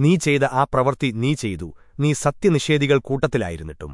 നീ ചെയ്ത ആ പ്രവൃത്തി നീ ചെയ്തു. നീ സത്യനിഷേധികൾ കൂട്ടത്തിലായിരുന്നിട്ടും.